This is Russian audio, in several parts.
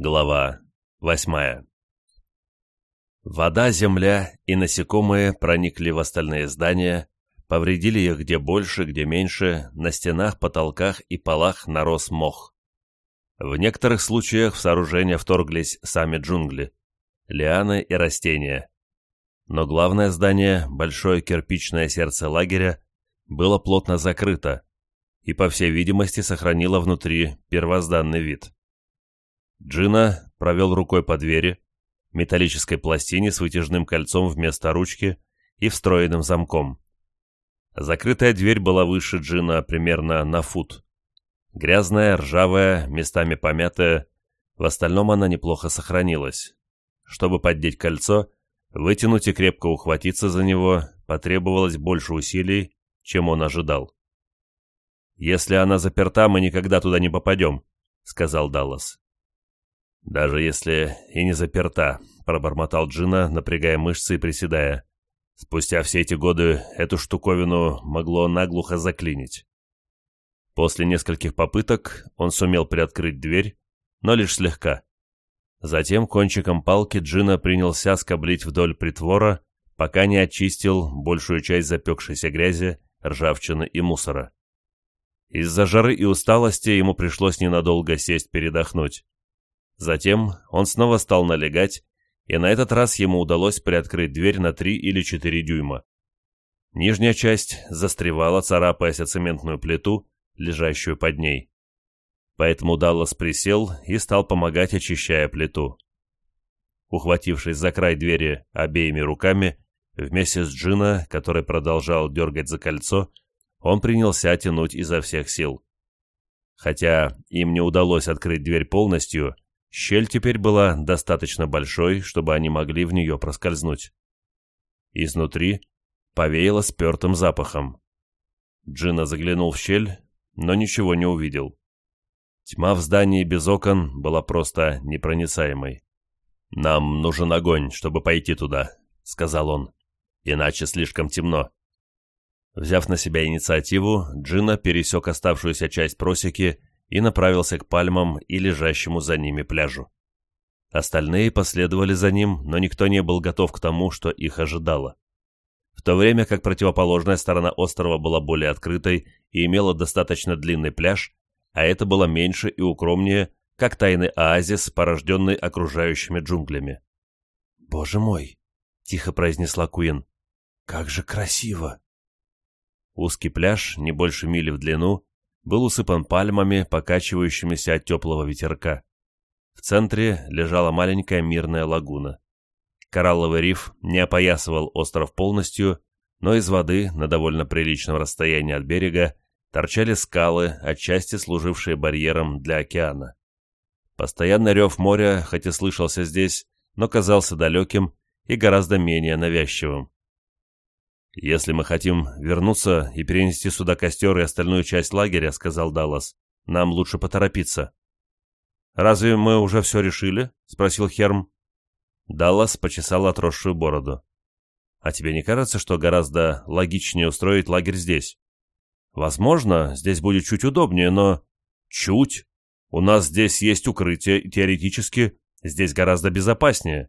Глава 8. Вода, земля и насекомые проникли в остальные здания, повредили их где больше, где меньше, на стенах, потолках и полах нарос мох. В некоторых случаях в сооружение вторглись сами джунгли, лианы и растения. Но главное здание, большое кирпичное сердце лагеря, было плотно закрыто и, по всей видимости, сохранило внутри первозданный вид. Джина провел рукой по двери, металлической пластине с вытяжным кольцом вместо ручки и встроенным замком. Закрытая дверь была выше Джина примерно на фут. Грязная, ржавая, местами помятая, в остальном она неплохо сохранилась. Чтобы поддеть кольцо, вытянуть и крепко ухватиться за него потребовалось больше усилий, чем он ожидал. «Если она заперта, мы никогда туда не попадем», — сказал Даллас даже если и не заперта», — пробормотал Джина, напрягая мышцы и приседая. Спустя все эти годы эту штуковину могло наглухо заклинить. После нескольких попыток он сумел приоткрыть дверь, но лишь слегка. Затем кончиком палки Джина принялся скоблить вдоль притвора, пока не очистил большую часть запекшейся грязи, ржавчины и мусора. Из-за жары и усталости ему пришлось ненадолго сесть передохнуть. Затем он снова стал налегать, и на этот раз ему удалось приоткрыть дверь на три или четыре дюйма. Нижняя часть застревала, царапаясь о цементную плиту, лежащую под ней. Поэтому Даллас присел и стал помогать, очищая плиту. Ухватившись за край двери обеими руками, вместе с Джина, который продолжал дергать за кольцо, он принялся тянуть изо всех сил. Хотя им не удалось открыть дверь полностью, Щель теперь была достаточно большой, чтобы они могли в нее проскользнуть. Изнутри повеяло спертым запахом. Джина заглянул в щель, но ничего не увидел. Тьма в здании без окон была просто непроницаемой. «Нам нужен огонь, чтобы пойти туда», — сказал он. «Иначе слишком темно». Взяв на себя инициативу, Джина пересек оставшуюся часть просеки и направился к пальмам и лежащему за ними пляжу. Остальные последовали за ним, но никто не был готов к тому, что их ожидало. В то время как противоположная сторона острова была более открытой и имела достаточно длинный пляж, а это было меньше и укромнее, как тайный оазис, порожденный окружающими джунглями. «Боже мой!» — тихо произнесла Куин. «Как же красиво!» Узкий пляж, не больше мили в длину, был усыпан пальмами, покачивающимися от теплого ветерка. В центре лежала маленькая мирная лагуна. Коралловый риф не опоясывал остров полностью, но из воды, на довольно приличном расстоянии от берега, торчали скалы, отчасти служившие барьером для океана. Постоянный рев моря, хоть и слышался здесь, но казался далеким и гораздо менее навязчивым. «Если мы хотим вернуться и перенести сюда костер и остальную часть лагеря», — сказал Даллас, — «нам лучше поторопиться». «Разве мы уже все решили?» — спросил Херм. Даллас почесал отросшую бороду. «А тебе не кажется, что гораздо логичнее устроить лагерь здесь?» «Возможно, здесь будет чуть удобнее, но...» «Чуть? У нас здесь есть укрытие, и теоретически здесь гораздо безопаснее».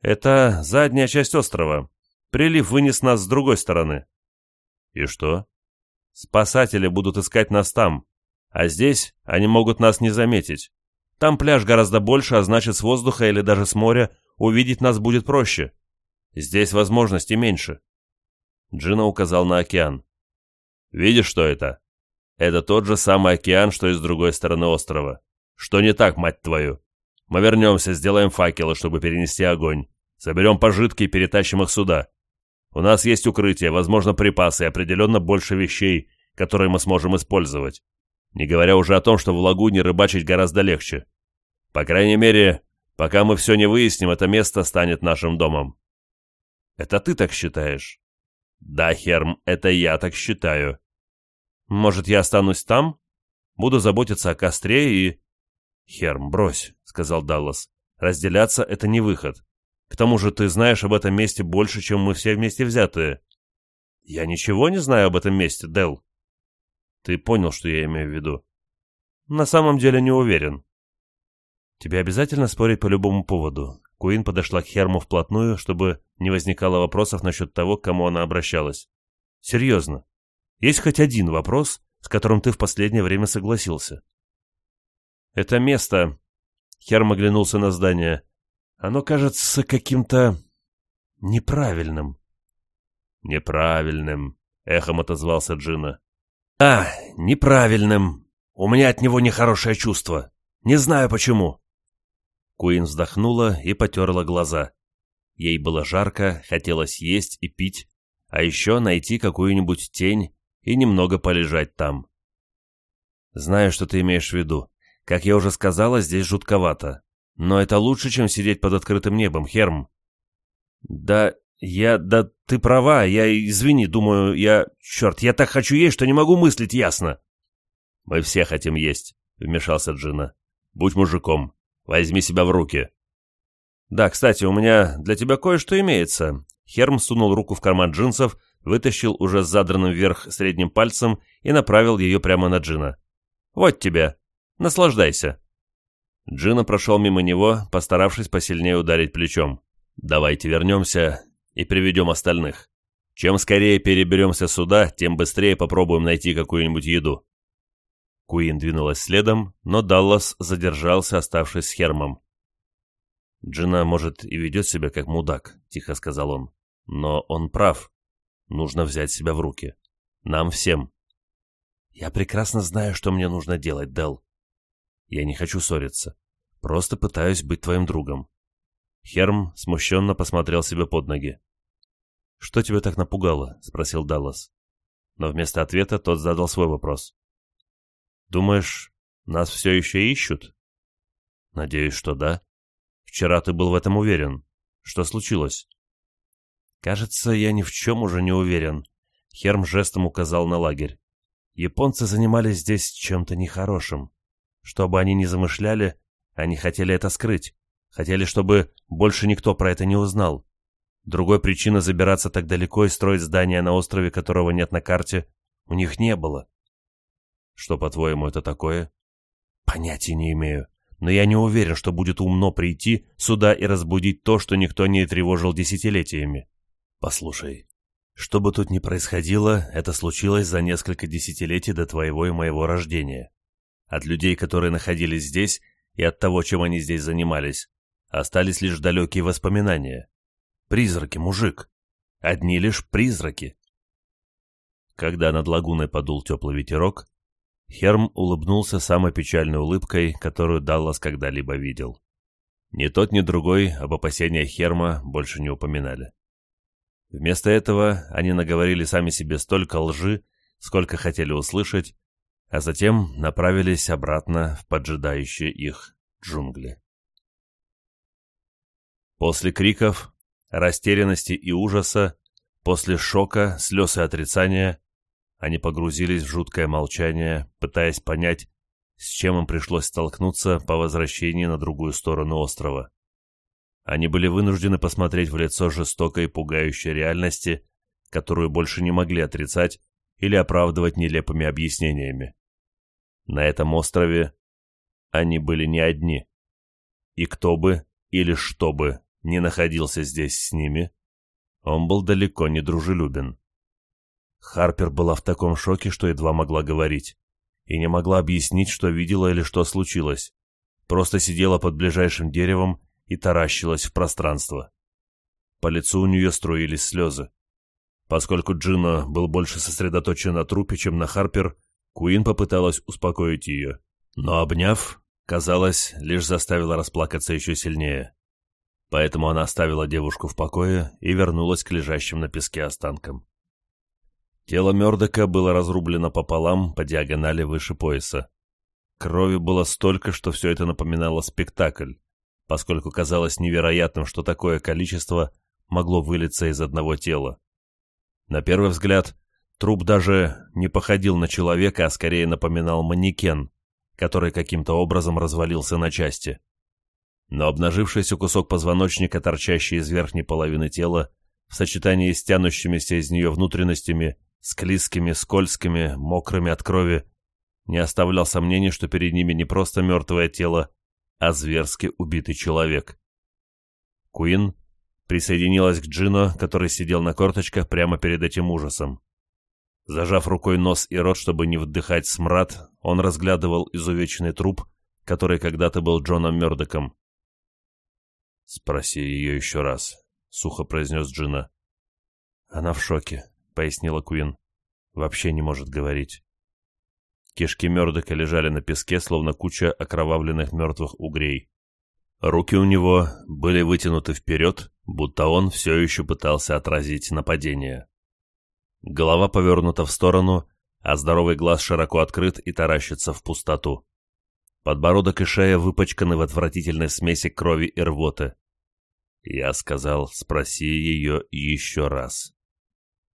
«Это задняя часть острова», Прилив вынес нас с другой стороны. И что? Спасатели будут искать нас там, а здесь они могут нас не заметить. Там пляж гораздо больше, а значит с воздуха или даже с моря увидеть нас будет проще. Здесь возможностей меньше. Джина указал на океан. Видишь, что это? Это тот же самый океан, что и с другой стороны острова. Что не так, мать твою? Мы вернемся, сделаем факелы, чтобы перенести огонь. Соберем пожитки и перетащим их сюда. У нас есть укрытие, возможно, припасы и определенно больше вещей, которые мы сможем использовать. Не говоря уже о том, что в лагуне рыбачить гораздо легче. По крайней мере, пока мы все не выясним, это место станет нашим домом. Это ты так считаешь? Да, Херм, это я так считаю. Может, я останусь там? Буду заботиться о костре и... Херм, брось, сказал Даллас. Разделяться — это не выход. К тому же ты знаешь об этом месте больше, чем мы все вместе взятые. Я ничего не знаю об этом месте, Дел. Ты понял, что я имею в виду? На самом деле не уверен. Тебе обязательно спорить по любому поводу. Куин подошла к Херму вплотную, чтобы не возникало вопросов насчет того, к кому она обращалась. Серьезно. Есть хоть один вопрос, с которым ты в последнее время согласился? Это место... Херм оглянулся на здание. Оно кажется каким-то неправильным. Неправильным, эхом отозвался Джина. А, неправильным. У меня от него нехорошее чувство. Не знаю почему. Куин вздохнула и потерла глаза. Ей было жарко, хотелось есть и пить, а еще найти какую-нибудь тень и немного полежать там. Знаю, что ты имеешь в виду. Как я уже сказала, здесь жутковато. Но это лучше, чем сидеть под открытым небом, Херм. Да, я... Да ты права, я... Извини, думаю, я... Черт, я так хочу есть, что не могу мыслить ясно. Мы все хотим есть, вмешался Джина. Будь мужиком. Возьми себя в руки. Да, кстати, у меня для тебя кое-что имеется. Херм сунул руку в карман джинсов, вытащил уже с задранным вверх средним пальцем и направил ее прямо на Джина. Вот тебе. Наслаждайся. Джина прошел мимо него, постаравшись посильнее ударить плечом. «Давайте вернемся и приведем остальных. Чем скорее переберемся сюда, тем быстрее попробуем найти какую-нибудь еду». Куин двинулась следом, но Даллас задержался, оставшись с Хермом. «Джина, может, и ведет себя как мудак», — тихо сказал он. «Но он прав. Нужно взять себя в руки. Нам всем». «Я прекрасно знаю, что мне нужно делать, Дел. Я не хочу ссориться. Просто пытаюсь быть твоим другом». Херм смущенно посмотрел себе под ноги. «Что тебя так напугало?» — спросил Даллас. Но вместо ответа тот задал свой вопрос. «Думаешь, нас все еще ищут?» «Надеюсь, что да. Вчера ты был в этом уверен. Что случилось?» «Кажется, я ни в чем уже не уверен», — Херм жестом указал на лагерь. «Японцы занимались здесь чем-то нехорошим чтобы они не замышляли, они хотели это скрыть. Хотели, чтобы больше никто про это не узнал. Другой причины забираться так далеко и строить здание на острове, которого нет на карте, у них не было. Что, по-твоему, это такое? Понятия не имею. Но я не уверен, что будет умно прийти сюда и разбудить то, что никто не тревожил десятилетиями. Послушай, что бы тут ни происходило, это случилось за несколько десятилетий до твоего и моего рождения от людей, которые находились здесь, и от того, чем они здесь занимались, остались лишь далекие воспоминания. Призраки, мужик. Одни лишь призраки. Когда над лагуной подул теплый ветерок, Херм улыбнулся самой печальной улыбкой, которую Даллас когда-либо видел. Ни тот, ни другой об опасениях Херма больше не упоминали. Вместо этого они наговорили сами себе столько лжи, сколько хотели услышать, а затем направились обратно в поджидающие их джунгли. После криков, растерянности и ужаса, после шока, слез и отрицания, они погрузились в жуткое молчание, пытаясь понять, с чем им пришлось столкнуться по возвращении на другую сторону острова. Они были вынуждены посмотреть в лицо жестокой и пугающей реальности, которую больше не могли отрицать или оправдывать нелепыми объяснениями. На этом острове они были не одни. И кто бы или что бы не находился здесь с ними, он был далеко не дружелюбен. Харпер была в таком шоке, что едва могла говорить, и не могла объяснить, что видела или что случилось. Просто сидела под ближайшим деревом и таращилась в пространство. По лицу у нее струились слезы. Поскольку Джина был больше сосредоточен на трупе, чем на Харпер, Куин попыталась успокоить ее, но, обняв, казалось, лишь заставила расплакаться еще сильнее. Поэтому она оставила девушку в покое и вернулась к лежащим на песке останкам. Тело Мёрдока было разрублено пополам по диагонали выше пояса. Крови было столько, что все это напоминало спектакль, поскольку казалось невероятным, что такое количество могло вылиться из одного тела. На первый взгляд, Труп даже не походил на человека, а скорее напоминал манекен, который каким-то образом развалился на части. Но обнажившийся кусок позвоночника, торчащий из верхней половины тела, в сочетании с тянущимися из нее внутренностями, склизкими, скользкими, мокрыми от крови, не оставлял сомнений, что перед ними не просто мертвое тело, а зверски убитый человек. Куин присоединилась к Джино, который сидел на корточках прямо перед этим ужасом. Зажав рукой нос и рот, чтобы не вдыхать смрад, он разглядывал изувеченный труп, который когда-то был Джоном Мёрдоком. «Спроси ее еще раз», — сухо произнес Джина. «Она в шоке», — пояснила Куин. «Вообще не может говорить». Кишки Мёрдока лежали на песке, словно куча окровавленных мертвых угрей. Руки у него были вытянуты вперед, будто он все еще пытался отразить нападение. Голова повернута в сторону, а здоровый глаз широко открыт и таращится в пустоту. Подбородок и шея выпачканы в отвратительной смеси крови и рвоты. Я сказал, спроси ее еще раз.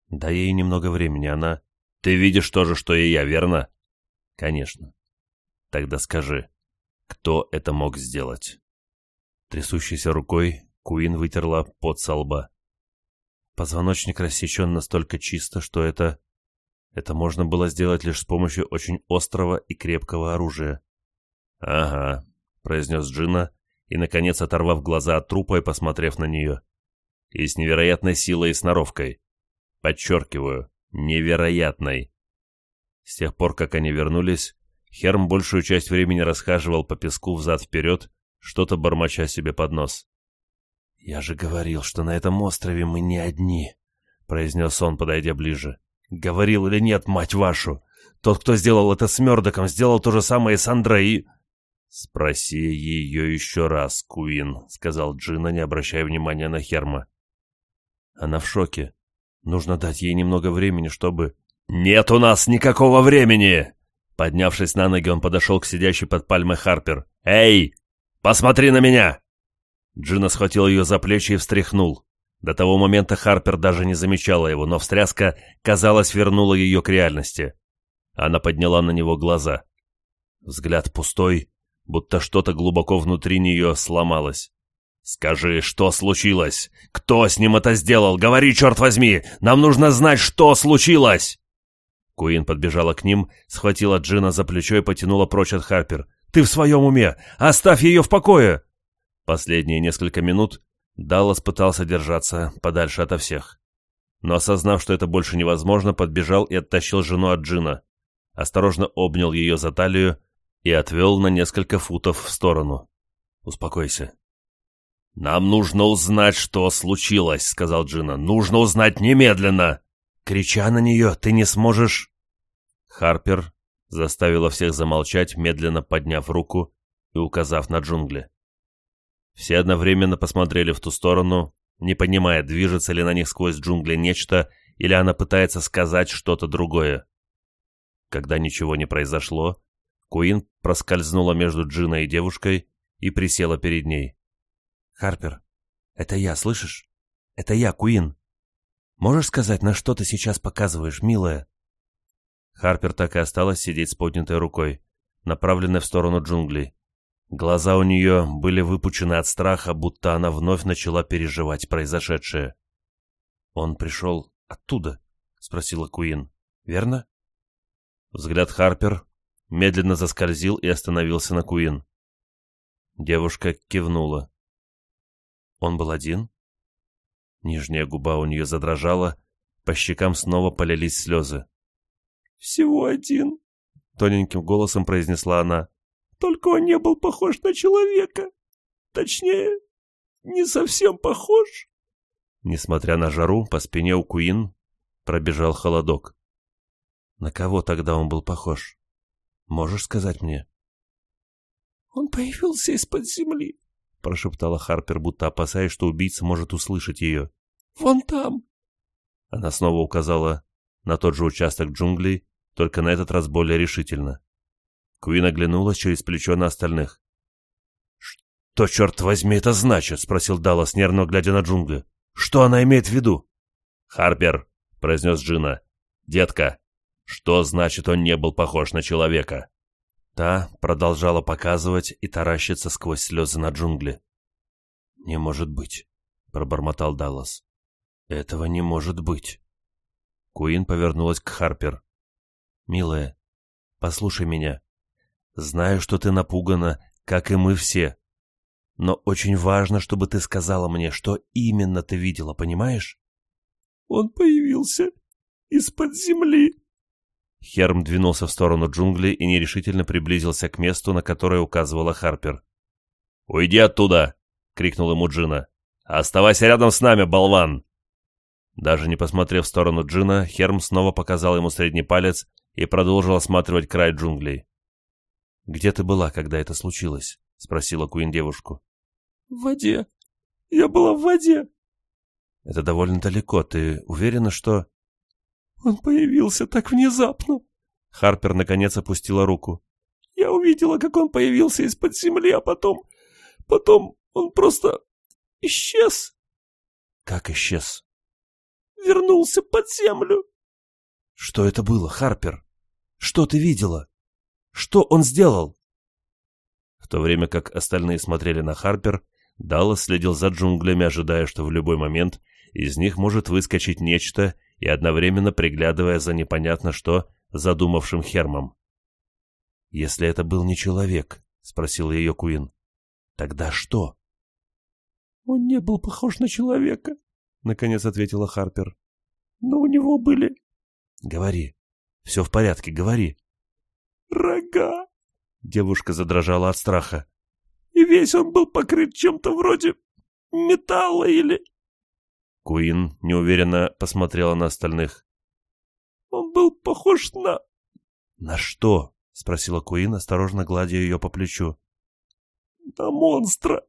Да ей немного времени, она... Ты видишь то же, что и я, верно? Конечно. Тогда скажи, кто это мог сделать? Трясущейся рукой Куин вытерла под со лба. Позвоночник рассечен настолько чисто, что это... Это можно было сделать лишь с помощью очень острого и крепкого оружия. «Ага», — произнес Джина, и, наконец, оторвав глаза от трупа и посмотрев на нее. «И с невероятной силой и сноровкой. Подчеркиваю, невероятной». С тех пор, как они вернулись, Херм большую часть времени расхаживал по песку взад-вперед, что-то бормоча себе под нос. «Я же говорил, что на этом острове мы не одни», — произнес он, подойдя ближе. «Говорил или нет, мать вашу? Тот, кто сделал это с Мёрдоком, сделал то же самое с Андреей». «Спроси ее еще раз, Куин», — сказал Джина, не обращая внимания на Херма. «Она в шоке. Нужно дать ей немного времени, чтобы...» «Нет у нас никакого времени!» Поднявшись на ноги, он подошел к сидящей под пальмой Харпер. «Эй, посмотри на меня!» Джина схватил ее за плечи и встряхнул. До того момента Харпер даже не замечала его, но встряска, казалось, вернула ее к реальности. Она подняла на него глаза. Взгляд пустой, будто что-то глубоко внутри нее сломалось. «Скажи, что случилось? Кто с ним это сделал? Говори, черт возьми! Нам нужно знать, что случилось!» Куин подбежала к ним, схватила Джина за плечо и потянула прочь от Харпер. «Ты в своем уме! Оставь ее в покое!» Последние несколько минут Даллас пытался держаться подальше ото всех. Но осознав, что это больше невозможно, подбежал и оттащил жену от Джина, осторожно обнял ее за талию и отвел на несколько футов в сторону. «Успокойся». «Нам нужно узнать, что случилось», — сказал Джина. «Нужно узнать немедленно!» Крича на нее, ты не сможешь... Харпер заставила всех замолчать, медленно подняв руку и указав на джунгли. Все одновременно посмотрели в ту сторону, не понимая, движется ли на них сквозь джунгли нечто, или она пытается сказать что-то другое. Когда ничего не произошло, Куин проскользнула между Джиной и девушкой и присела перед ней. «Харпер, это я, слышишь? Это я, Куин. Можешь сказать, на что ты сейчас показываешь, милая?» Харпер так и осталась сидеть с поднятой рукой, направленной в сторону джунглей. Глаза у нее были выпучены от страха, будто она вновь начала переживать произошедшее. «Он пришел оттуда?» — спросила Куин. «Верно?» Взгляд Харпер медленно заскользил и остановился на Куин. Девушка кивнула. «Он был один?» Нижняя губа у нее задрожала, по щекам снова полились слезы. «Всего один», — тоненьким голосом произнесла она. Только он не был похож на человека. Точнее, не совсем похож. Несмотря на жару, по спине у Куин пробежал холодок. На кого тогда он был похож? Можешь сказать мне? Он появился из-под земли, прошептала Харпер, будто опасаясь, что убийца может услышать ее. «Вон там!» Она снова указала на тот же участок джунглей, только на этот раз более решительно. Куин оглянулась через плечо на остальных. «Что, черт возьми, это значит?» — спросил Даллас, нервно глядя на джунгли. «Что она имеет в виду?» «Харпер», — произнес Джина. «Детка, что значит он не был похож на человека?» Та продолжала показывать и таращиться сквозь слезы на джунгли. «Не может быть», — пробормотал Даллас. «Этого не может быть». Куин повернулась к Харпер. «Милая, послушай меня. Знаю, что ты напугана, как и мы все. Но очень важно, чтобы ты сказала мне, что именно ты видела, понимаешь? Он появился из-под земли. Херм двинулся в сторону джунглей и нерешительно приблизился к месту, на которое указывала Харпер. «Уйди оттуда!» — крикнул ему Джина. «Оставайся рядом с нами, болван!» Даже не посмотрев в сторону Джина, Херм снова показал ему средний палец и продолжил осматривать край джунглей. «Где ты была, когда это случилось?» — спросила Куин девушку. «В воде. Я была в воде». «Это довольно далеко. Ты уверена, что...» «Он появился так внезапно». Харпер наконец опустила руку. «Я увидела, как он появился из-под земли, а потом... Потом он просто исчез». «Как исчез?» «Вернулся под землю». «Что это было, Харпер? Что ты видела?» Что он сделал?» В то время как остальные смотрели на Харпер, Даллас следил за джунглями, ожидая, что в любой момент из них может выскочить нечто и одновременно приглядывая за непонятно что задумавшим Хермом. «Если это был не человек», — спросил ее Куин, — «тогда что?» «Он не был похож на человека», — наконец ответила Харпер. «Но у него были...» «Говори. Все в порядке, говори», рога!» Девушка задрожала от страха. «И весь он был покрыт чем-то вроде металла или...» Куин неуверенно посмотрела на остальных. «Он был похож на...» «На что?» — спросила Куин, осторожно гладя ее по плечу. «На монстра!»